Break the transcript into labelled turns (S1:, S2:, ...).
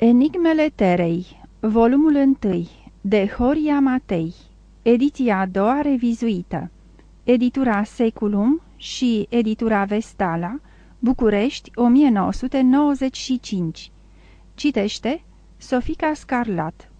S1: Enigmele Terei Volumul 1 De Horia Matei Ediția a doua revizuită. Editura Seculum și Editura Vestala București 1995 Citește Sofica Scarlat.